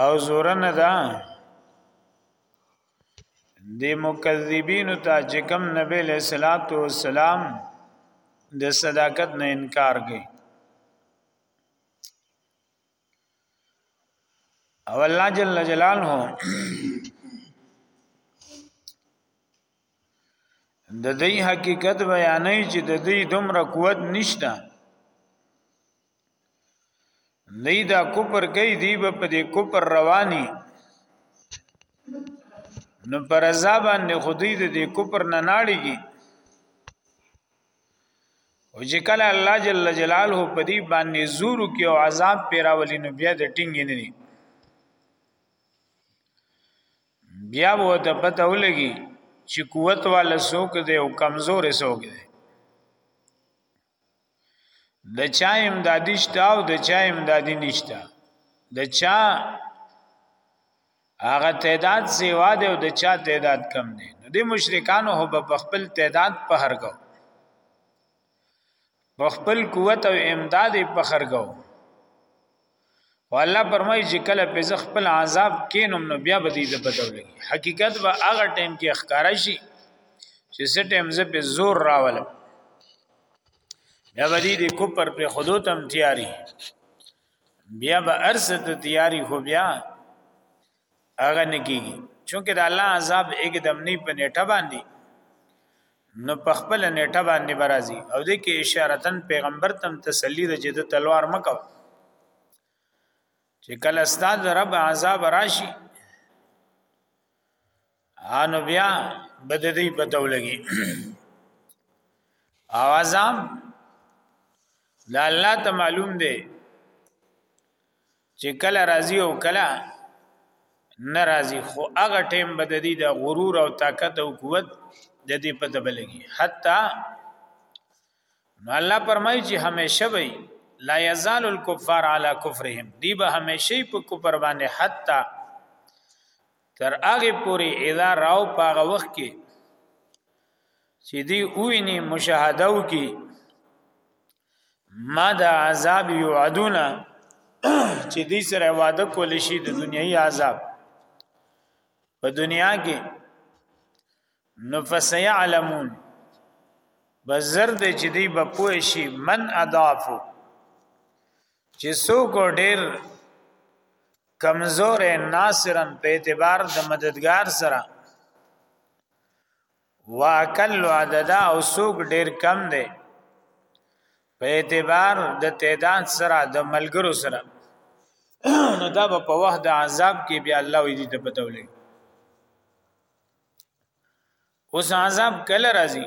او زورن دا د مکذبین ته چې کوم نبی له صلوات و سلام د صداقت نه انکار کوي او الله جل جلاله د دې حقیقت بیانې چې د دې دومره قوت نشته نه دا کوپر کوي دی په دې کوپر رواني نو پر رضا باندې خودی د دې کوپر نه ناړيږي او چې کله الله جل جلاله په دې باندې زور کې او عذاب پیراولي نو بیا د ټینګ نه دي بیا وو ته پته ولګي چې قوت والا څوک دی او کمزور څوک دی د چا امدادی شته او د چا امدادی نشته د چا هغه تعداد سیوا دی او د چا تعداد کم دی نو د مشرکانو هو په خپل تعداد په هرګو په خپل قوت او امداد په خرګو او الله فرمایي چې کله په زخ خپل عذاب کینم نو بیا به دې د بدل لګي حقیقت به هغه ټیم کې ښکارا شي چې سټیم زه په زور راولم بیا به دې د کوپر په خودو تم تیاری بیا به ارسه ته تیاری خو بیا هغه نه کیږي چونکه د الله عذاب اګدم نه په نیټه باندې نو په خپل نیټه باندې برازي او د کې اشارتن پیغمبر تم تسلی د جد تلوار مکو چې کله ستاد رب عذاب راشي انو بیا بده دی پته ولګي اوازام دا الله ته معلوم دی چې کله راضی او کله ناراضي خو هغه ټیم بد دی د غرور او طاقت او قوت د دې په دبلګي حتی الله پرمای چې همیشه وي لا یزال الکفار علی کفرهم دی به همیشه په کفر باندې حتی تر هغه پوري اذا راو پاغه وخت کې چې دی ویني مشاهده وکي ما دا عذاب یعدون چې دی سره وعده کول شي د دنیوي عذاب په دنیا کې نفس یعلمون بزر دې چې دی بپوه شي من اضافو چې څوک ډېر کمزور ناصرا په اعتبار د مددگار سره واکل عدد او سوق ډیر کم دی په اعتبار د تعداد سره د ملګرو سره نو دا په وخت د عذاب کې بیا الله وی دي ته پتولې اوس عذاب کله راځي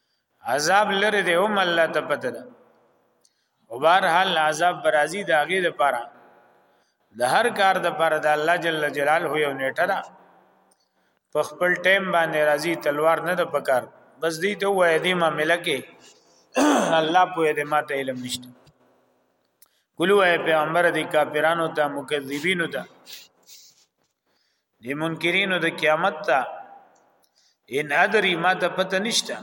عذاب لري دی هم الله ته پته ده او بهر حال عذاب برازي د هغه لپاره د هر کار د لپاره د الله جل جلاله یو نیټه ده په خپل ټیم باندې راځي تلوار نه د پکار بس دې ته وای دې ما ملکه الله په دې ماته علم نشته کولو اے پیغمبر دې کافرانو ته مکذبینو ته دی منکرینو د قیامت ته ان ادری ما ته پته نشته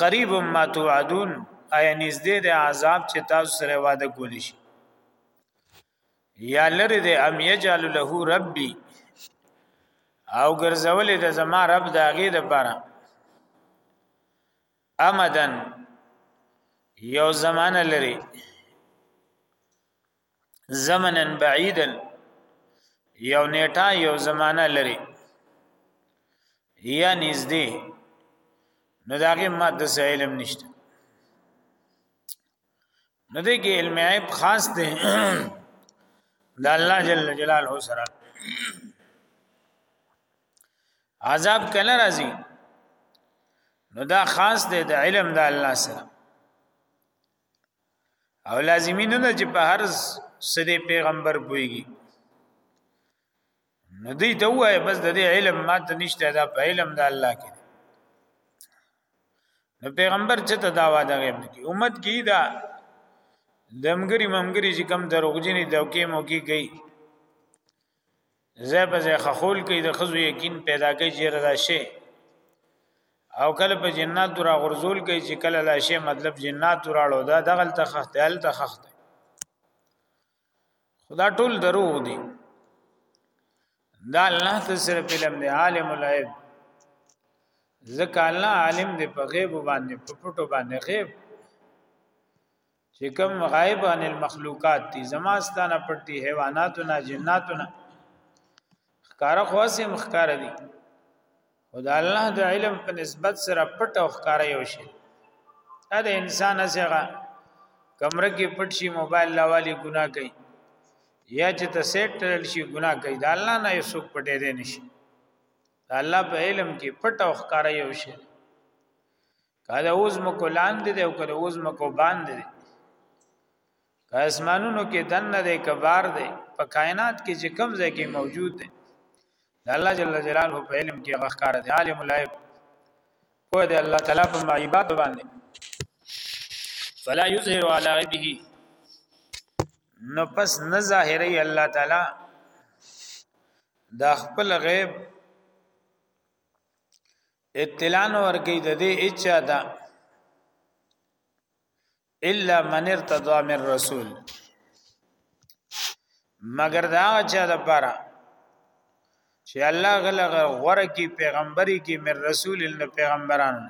قریب ما توعدون آیا نږدې د عذاب چې تاسو سره وعده کولی شي یا لره د ام یجعل له ربی او ګرځولې د زما رب د هغه د پاره امدن یو زمانه لري زمنن بعیدن یو نیټه یو زمانہ لري یا نږدې نو داغه ماده سه علم نشته نو دې کې علم عیب خاص دی د الله جل جلاله سره عذاب کله راځي نو دا خاص دی د علم د الله سره او لازمی نه ده چې په هر سده پیغمبر پويږي نو دې ته وای بس د دې علم ماته نشته دا په علم د الله کې نو پیغمبر چې ته داوا د غیب نه کی امت کی دا دمګری ممګری چې کم دروغجنی دوکې موکي گئی زه په ځای خخول کې د خزو یقین پیدا کوي چې رضا شي او کله په جنات را غرزول کوي چې کله لا شي مطلب جنات راړو دا دغل تخت هل تخت خدا ټول دروغ دي دا الله ته صرف علم دی عالم الغیب ځکه الله عالم دی په غیب باندې په پټو باندې غیب چې کوم غایب عن المخلوقات دي زما ستانه پټ دي حیواناتو نه جناتو نه ښکارا خواسه مخکار دي او د الله د علم په نسبت سره پټ او ښکارا یو شي دا د انسان څخه کمره کې پټ شي موبایل لاوالي ګناه کوي یا چې ته سیټ تل شي ګناه کوي دا الله نه یو څوک پټې دي نشي الله په علم کې پټ او ښکارا یو شي کله اوس مکو لاندې دی او کله اوس مکو باندې دی که اسمانونو کې دنه دی کبار دی په کائنات کې چې کم ځای کې موجود دی الله جل جلاله په علم کې غخکار دی عالم الغیب په دې الله تعالی په معیبات باندې فلا یظهر علی غیبه نو پس نه ظاهری الله تعالی دا خپل غیب اطلاع نو ورکی د دې اچا ده الا من ارتضى من رسول مگر دا چا د پاره چې الله غلغ غره کی پیغمبري کی من رسول نه پیغمبرانو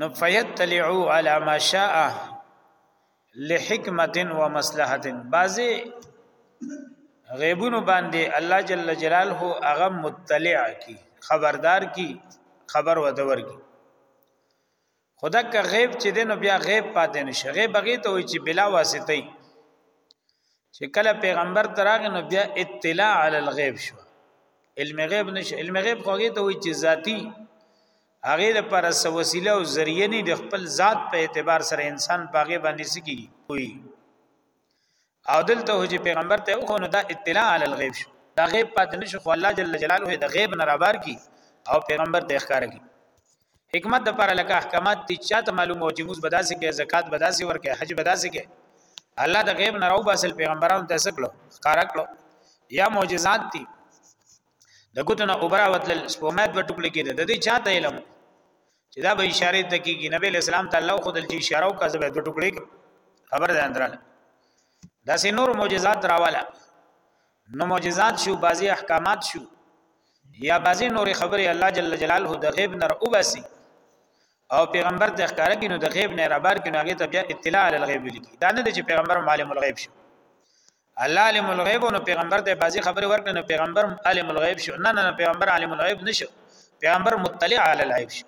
نو فیتلعو علی ما شاء لحکمت و مصلحت بعضی غیبونو باندې الله جل جلاله هغه مطلع کی خبردار کی خبر ودور کی خدا که غیب چې دینو بیا غیب پاتې نشي غیب هغه ته وي چې بلا واسطه چې کله پیغمبر تراغ نو بیا اطلاع علی الغیب شو علم غیب نشه علم غیب خوږی ته وي چې ذاتی هغه لپاره سو وسیله او ذریعہ نه د خپل ذات په اعتبار سره انسان پاګه باندې سکی وي او دلته هو چې پیغمبر ته خو نو دا اطلاع علی الغیب شو دا غیب پاتې نشو خو الله جل جلاله د غیب نه رابار کی او پیغمبر ته ښکار کی حکمت د پر لکه احکامات تی چاته معلوم او چې موږ بداسي کې زکات بداسي ورکه حج بداسي کې الله د غیب نه راو باسل پیغمبرانو ته سکلو ښکارا کړو یا معجزات تی د ګوتنه اوبرا وتل سپومه د ټوکلې کې د دې چاته علم چې دا به اشاره ته کېږي نبی اسلام ته الله خود چې اشاره او کذب د ټوکلې خبر ده اندراله دا سه نور معجزات راواله نو معجزات شو بعضي احکامات شو یا بعضي نور خبره الله جل جلاله د غیب نه اوباسي او پیغمبر ته ښکارا کینو د غیب نه رابر کینو هغه ته بیا اطلاع علی الغیب لیکي دا نه چې پیغمبر عالم الغیب شو الله عالم الغیب نو پیغمبر ته بازي خبره ورکړه نو پیغمبر عالم الغیب شو نه نه پیغمبر عالم الغیب نشو پیغمبر مطلع علی الغیب شو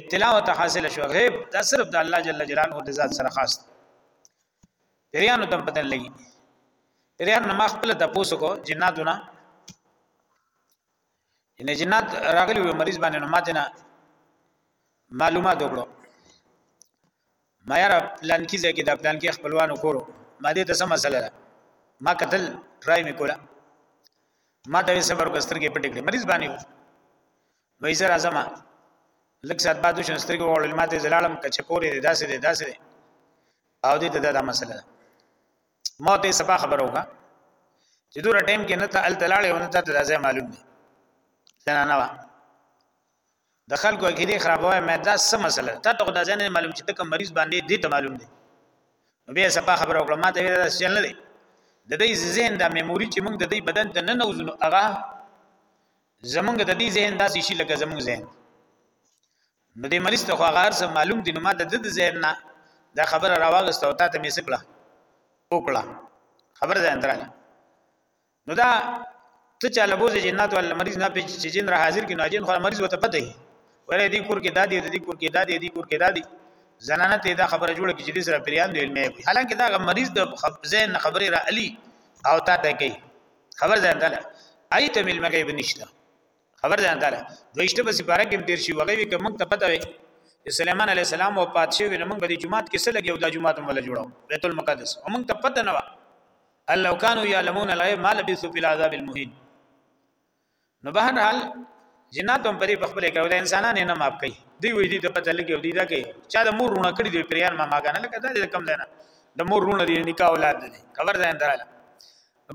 اطلاع ته حاصل شو غیب دا صرف د الله جل جلاله د ذات سره خاص پیرانو تم پتن لګي پیرانو ما خپل د پوسو کو جناتونه ان جنات راغلی وي مریض باندې نو ماته نه معلومات وکړو ما یاره پلان کې ځکه دا پلان کې خپلوانو کورو ما دې ته سم مسله ده ما قتل ټرای مې کوله ما ته صبر کوستر کې پټ کړې مریض باندې وې زه راځم لک سات بعد شو سترګې وړل ماته زلالم کچ کورې داسې داسې او دې ته دا مسله ده ما ته سبا خبر وکا چې دوره ټیم کې نه ته ال تلاړې او نه ته درازه معلوم دي څنګه نه وا د خلکو کې دي خرابوي مې دا څه مسله ته ته خدای ځنه معلوم چې ته کوم مریض باندې دي ته معلوم دي بیا سبا خبر وکړه ما ته ویل دا څه نه دي د دې ذهن د میموري چې موږ د دې بدن ته نه نوځو هغه زمونږ د دې ذهن داسې شي لکه زمونږ ذهن نو دې مریض ته خو هغه هر څه معلوم دي نو ما د د ذهن نه دا خبره راوغسته او تا ته مې سکړه وکړه خبره ده اندراله نو دا ته چا لبوز جنات ول مریض نه پیچ چې جن را حاضر کینو جن خو مریض وته پته هي ولې دې کور کې دادی دې کور کې دادی دې کور کې دادی زنانه ته دا خبره جوړه کې چې دې سره پریان دی علمي وي حالانکه دا مریض د ذهن خبره را علي او تا ته کوي خبر ځان دله ايته ملمګي بنشته خبر ده تعالی دویشته په سپاره کې تیر شي وغه وی کوم ته پته وي چې سليمان عليه السلام وفات شوی وي نو موږ به د جمعات کې سره یو د جمعات مل جوړو بیت المقدس او موږ ته پته نه و الله كانوا يعلمون الغيب ما لبثوا في العذاب المهين نو به هر حال جنات هم پرې خپل کې ولې انسانان نه ماپ کوي دی وې دي ته پته لګي دی دا کې چا د مور رونه کړی دی پریان ما ماګانه لکه دا کم دی نه د مور رونه دی نکاح اولاد دی خبر ځان دراله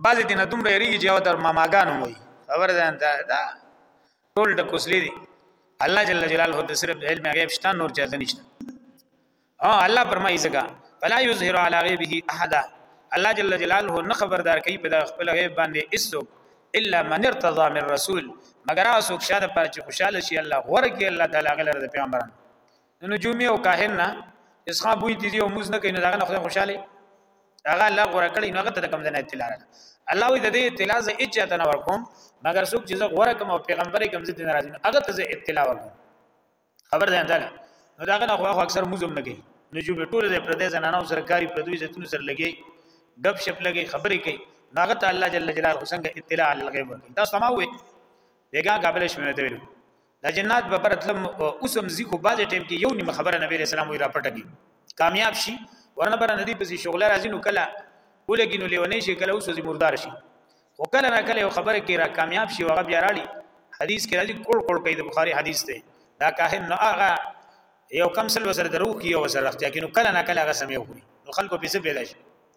بعضې دې نه دومره یریږي چې یو تر ماماګانو وي خبر ځان ته دا ټول د کوسلې دي الله جل جلاله د صرف علم غیب شته نور چاته نشته او الله فرمایي ځکه فلا یظهر علی غیبه احد الله جل جلاله نه خبردار کوي په خپل غیب باندې اسو الا من ارتضى من رسول مگر اسو شاده پر چې خوشاله شي الله غره کې الله تعالی غلره د پیغمبرانو د نجومی او کاهن نه اسخا بوی دي او موز نه کین دا نه خدای خوشاله هغه الله غوړه کړی نو هغه ته کوم نه اطلاع راځي الله وی د دې اطلاع ز اچا ته نه ورکوم مګر څوک چې زه غوړه کوم او پیغمبر کوم زه دې ناراضي هغه ته زه اطلاع ورکوم خبر ده انده نو دا نه خو اکثر موزم نه کوي نجوم ټول دې پر دې زنانو سره کاری پر دوی زتون سره لګي غب شپ لګي خبرې کوي هغه ته الله جل جلاله څنګه اطلاع الغیب ورکړي دا سماوي دغه قابل شمه ته ویلو دا جنات به برت لم اوس هم زی خو باز ټیم کې یو نیم خبره نبی رسول الله را پټه کی کامیاب شي ورنه بر ندی پسې شغله راځي نو کله ولګي نو لیونی شي کله اوس زی مردار شي خو کله نه کله خبره کې را کامیاب شي وغه بیا راړي حدیث کې راځي کوړ کوړ کوي د بخاری حدیث ته دا کاهن نو هغه یو کم سل وسره دروخ یو وسره اختیا کې نو کله نه کله هغه سمې وکړي نو خلکو پیسې پیدا شي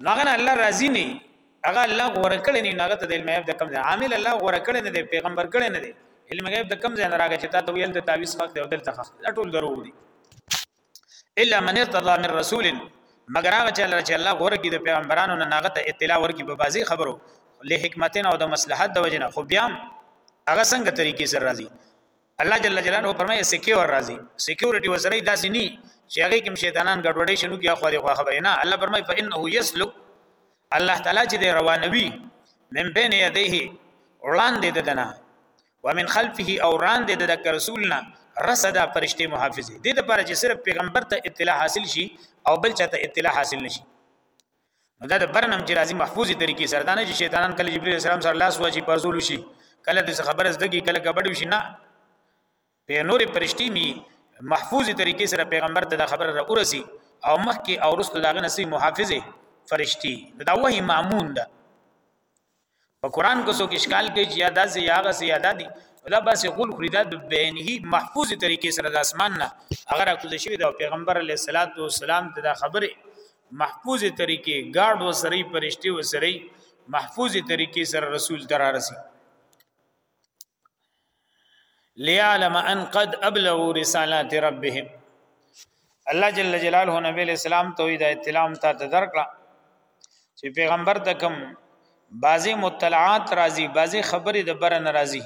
نو هغه الله راضي نه هغه الله غوړه کړی نه هغه ته د علم غیب د کم ځای عامل الله غوړه کړی نه دی پیغمبر کړی نه دی علم غیب د کم ځای نه راغی چې تا ته ویل د تعویز حق دی او دلته حق دی ټول دروغ دي الا من ارتضى من رسول مگر هغه چې الله چې الله غوړه کړي د پیغمبرانو نه هغه ته اطلاع ورکړي په بازي خبرو له حکمتنا او د مصلحت د وجنه خو بیا هغه څنګه طریقې سره راځي الله جل جلاله فرمایي سکیور راځي سکیورټي وسره داسې ني چې هغه کوم شیطانان ګډوډې شنو کې اخو دغه خبره نه الله فرمایي فانه یسلک الله تعالی چې دی روانوي من بین یدیه وړاندې ددنه ومن خلفه او وړاندې د رسولنا رسدا فرشتي محافظه دې لپاره چې صرف پیغمبر ته اطلاع حاصل شي او بل چاته اطلاع حاصل نشي نو دا د برنم چې راځي محفوظي طریقې سره دا نه چې شیطانان کله جبرئیل السلام سره لاس واچي پرزول شي کله د خبره زده کی کله کبډ شي نه په نور پرشتي می محفوظي طریقې سره پیغمبر ته دا خبره را ورسي او مخکې او رسل داغه نسی محافظه فرشتي دا وਹੀ مامون ده په قران کې څوک اشکال کوي چې یادا سي یاغه سي یادا دي دا بس غول خوري دا بینه محفوظ طریقې سره د اسمان نه اگر اكوز شوی دا پیغمبر علی صلوات و سلام ته دا خبره محفوظ طریقې گارد و سری پرشتي و سری محفوظ طریقې سره رسول تر رسي ليعلم ان قد ابلغوا رسالات ربهم الله جل جلاله نبی اسلام ته د اطلاع ته درکړه چې پیغمبر ته کوم بعضی مطلعات راځي بعضی خبرې د بر ناراضي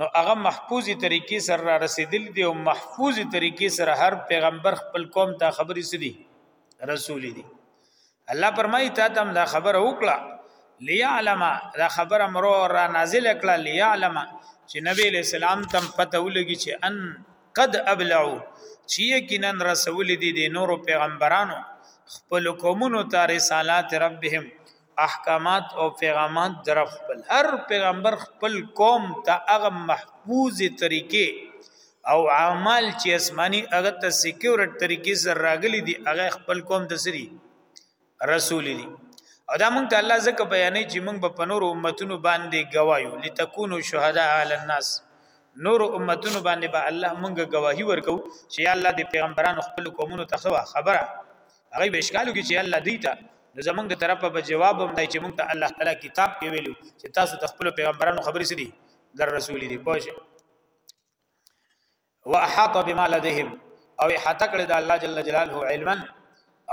نو هغه محفوظي طریقې سره را رسیدل دي او محفوظي طریقې سره هر پیغمبر خپل قوم ته خبرې سدي رسول دي الله پرمای ته تم دا خبره وکړه ليعلم دا خبره مرو را نازل کړه ليعلم چې نبی له سلام تم پته ولګي چې ان قد ابلعو چې یقینا رسول دي د نور پیغمبرانو خپل قومونو ته رسالات ربهم احکامات او پیغامات در خپل هر پیغمبر خپل قوم ته هغه محفوظ طریقې او اعمال چې اسماني هغه ته سکیورټ طریقې سره راغلي دي هغه خپل قوم ته سری رسول دي او دا مونږ ته الله ځکه بیانې چې مونږ په پنور امتونو باندې گوايو لتكونوا شهداء على الناس نور امتونو باندې به با الله مونږ گواهی ورکو چې الله د پیغمبرانو خپل قومونو ته خبره هغه به اشکالو کې چې الله دی ته نو زمونږ د طرفه به جواب هم دی چې مونږ ته الله تعالی کتاب کې ویلو چې تاسو د خپل پیغمبرانو خبرې سړي در رسول دي پوه واحاط بما لديهم او احاطه کړی د الله جل جلاله علما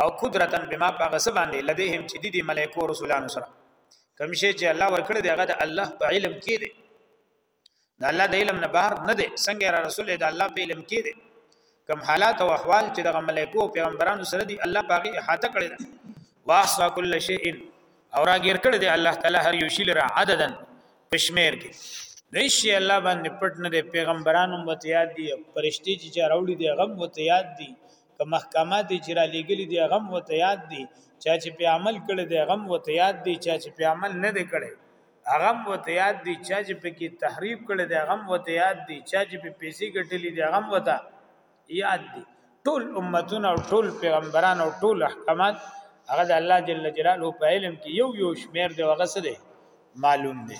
او قدرتا بما پاغه سبان دی لديهم چې دي ملائکه رسولان سره کوم شي چې الله ورکړي دی هغه د الله په علم کې دی د الله د علم نه بهر نه دی څنګه را رسول دی د الله په علم کې دی کوم حالات او احوال چې دغه ملائکو او پیغمبرانو سره دي الله پاغي احاطه کړی ده واحصا کل شیء او راګیر کړی دی الله تعالی هر یو شی لره عددن پښمیر کې د شی الله باندې پټ نه دی پیغمبرانو مت یاد دي پرشتي چې چاروړي دي غم مت یاد دي که محکمات چې را لګلي دي غم مت یاد دي چا چې په عمل کړي دي غم مت یاد دي چا چې په عمل نه دي کړي هغه وته یاد دی چا چې په کې تحریف کړي دی هغه وته یاد دی چا چې په پیسې ګټلې دی هغه وته یاد دی ټول امتونه او ټول پیغمبران او ټول احکامات هغه د الله جل جلاله په علم کې یو یو شمیر دی هغه سره معلوم دی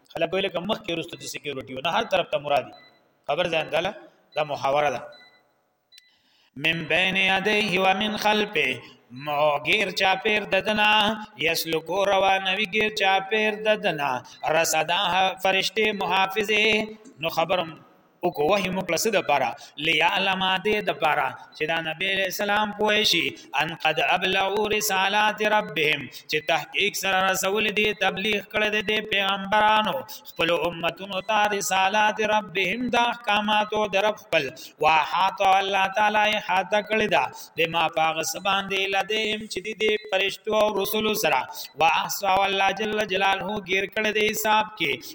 خلک ویل کوم مخ کې رسته سکیورټي نه هر طرف ته مرادي خبر ځان داله دا محاوره ده من بین یدیه و من خلفه مو غیر چا پیر ددنا یسلکو روانوی غیر چا پیر ددنا رسدا فرشته محافظه نو خبرم او کو وحی مکړه سد پارا لیعلم دې د پارا چې دا نبی علیہ السلام پوه شي ان قد ابلغوا رسالات ربهم چې تحقیق سره رسول دي تبلیغ کړی دی د پیغمبرانو خپل امتونو ته رسالات ربهم د احکامات او در خپل واحات الله تعالی حاته کړی دا بما پاغ سبان دی لدیم چې دی د فرشتو او رسول سره واحصا الله جل جلاله غیر کړی دی حساب کې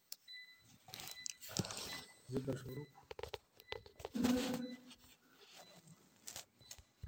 ذکر شروع کړو.